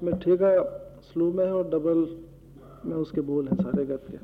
उसमें ठेका स्लो में है और डबल में उसके बोल हैं सारे गत के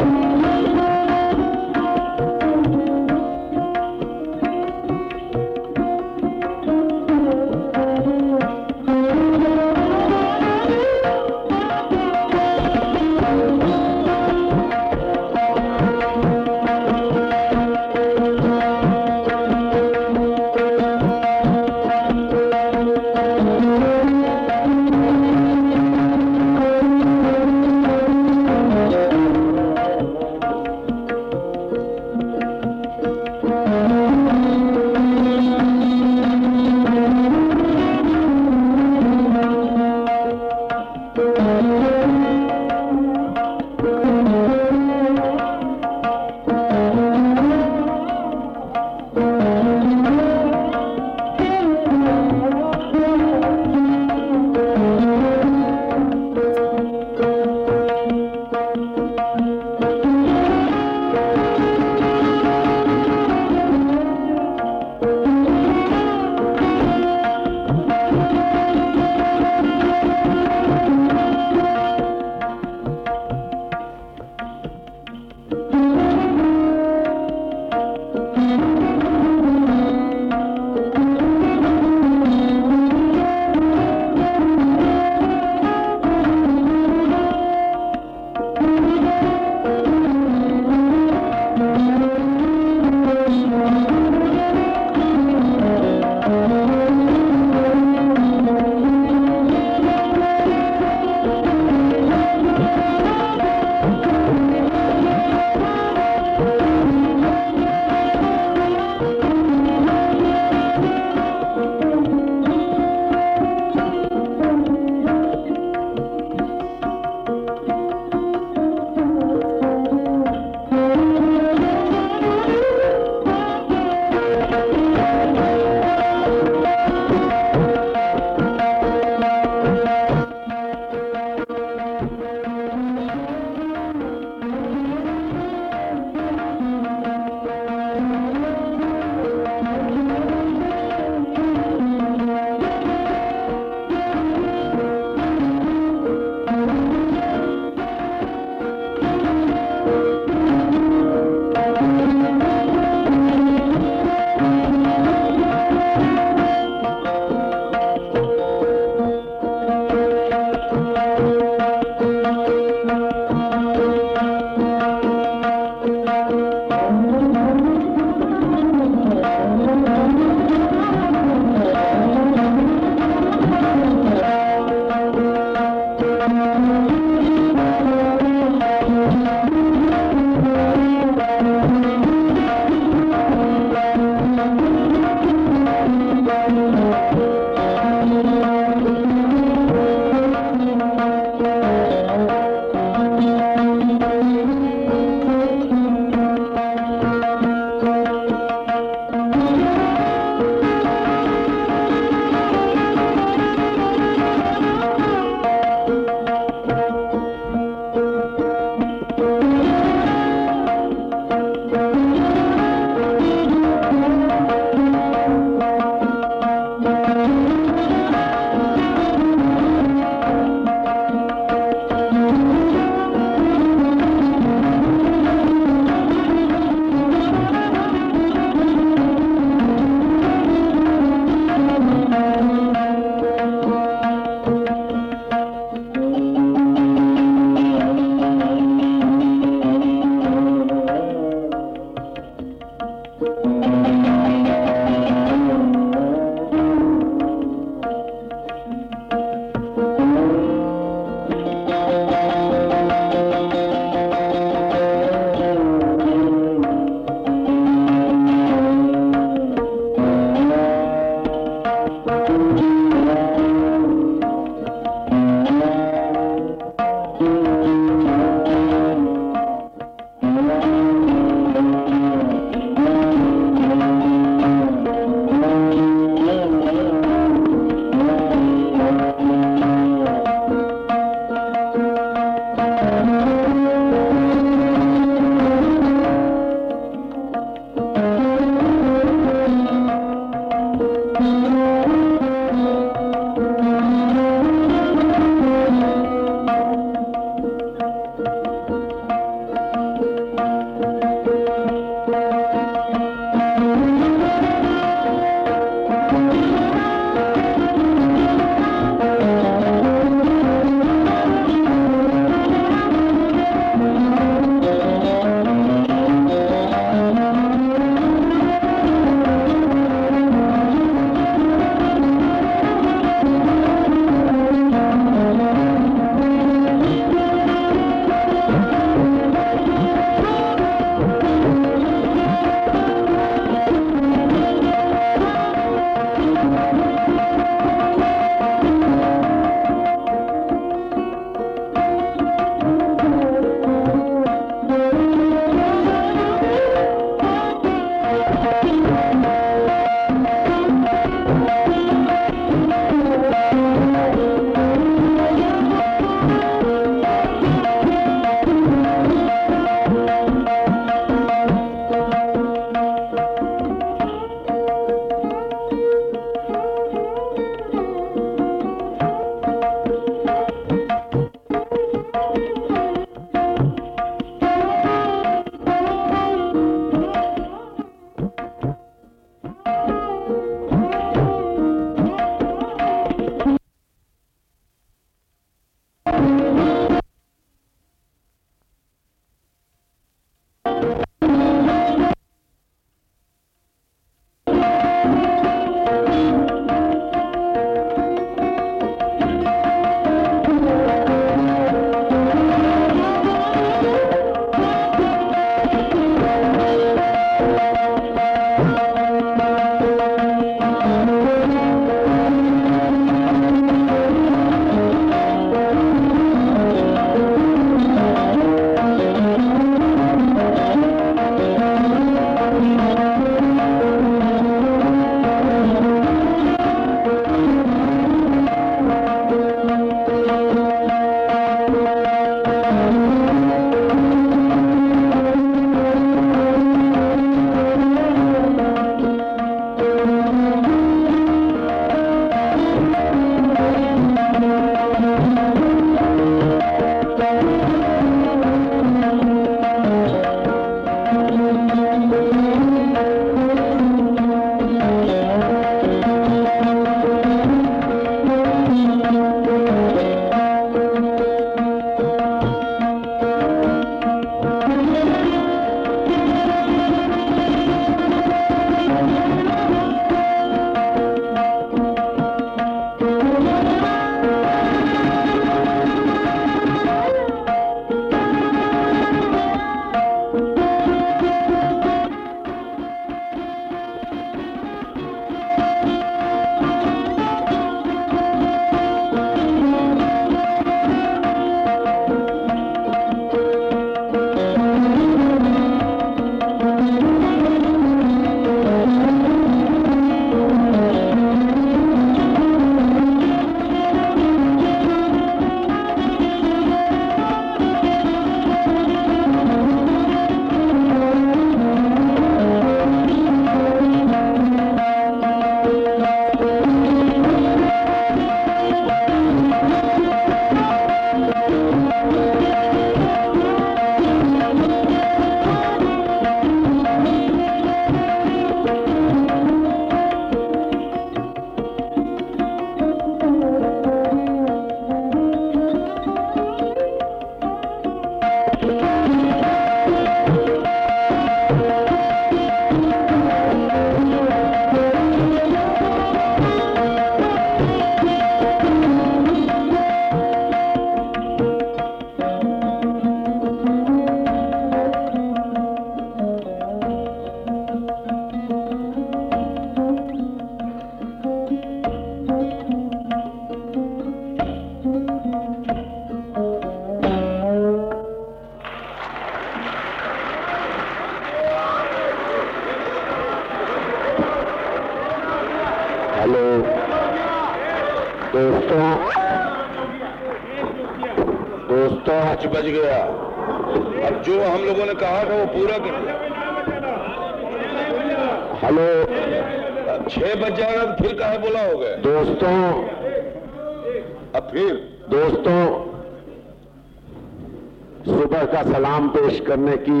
करने की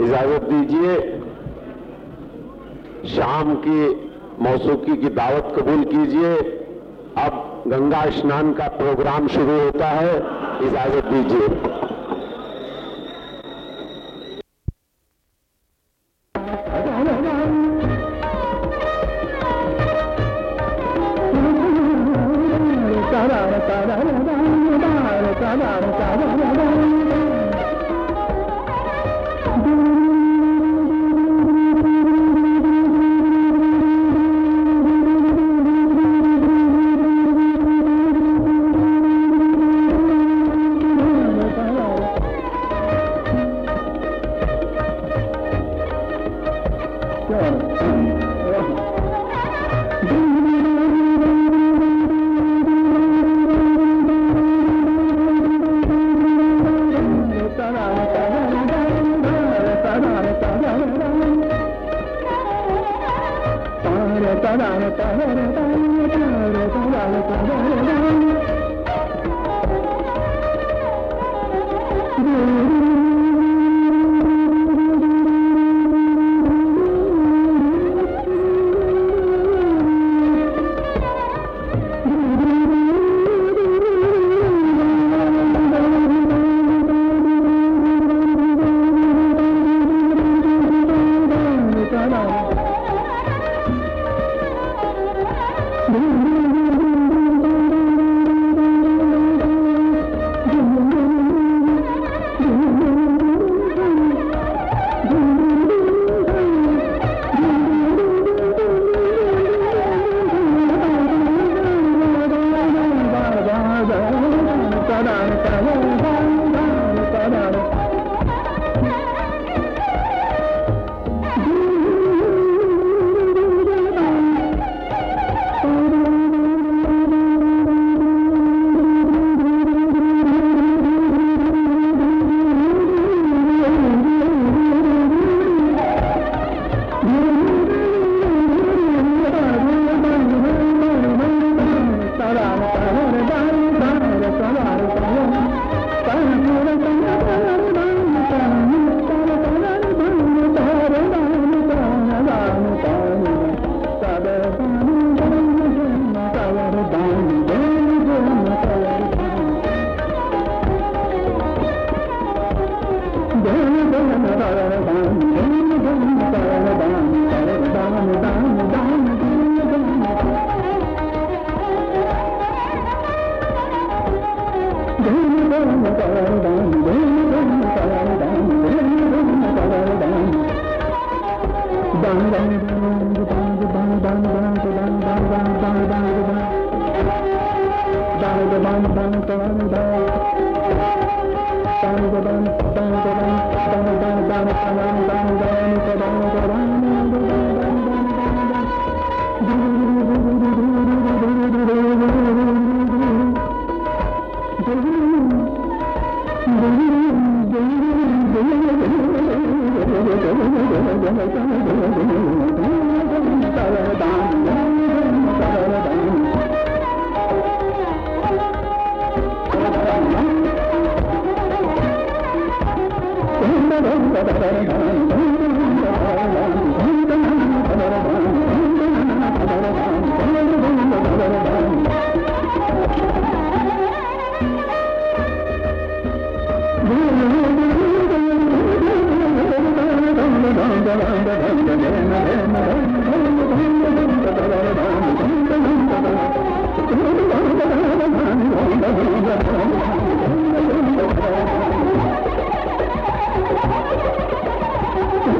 इजाज़त दीजिए। शाम की मौसूकी की दावत कबूल कीजिए। अब गंगा स्नान का प्रोग्राम शुरू होता है। इजाज़त दीजिए।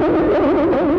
Oh, my God.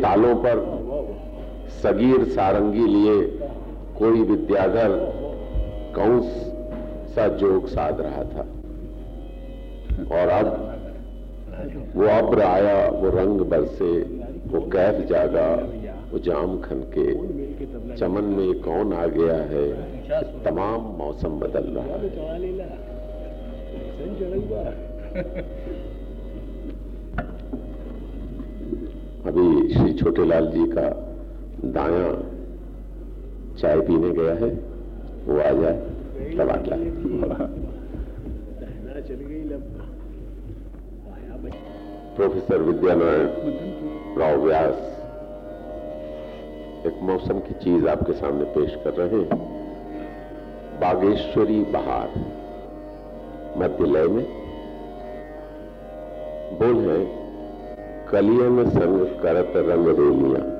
तालों पर सगीर सारंगी लिए कोई विद्याधर कंस सा जोग साध रहा था। और अब वो अब्र आया, वो रंग बरसे वो कैफ जागा, वो जाम खनके चमन में कौन आ गया है, तमाम मौसम बदल रहा है। अभी श्री छोटेलाल जी का दाया चाय पीने गया है, वो आ जाए, तब आ जाए प्रोफेसर विद्यानारायण राव व्यास, एक मौसम की चीज़ आपके सामने पेश कर रहे हैं। बागेश्वरी बहार, मध्य लय में बोल है कलियन संग करत रंग रेलियाँ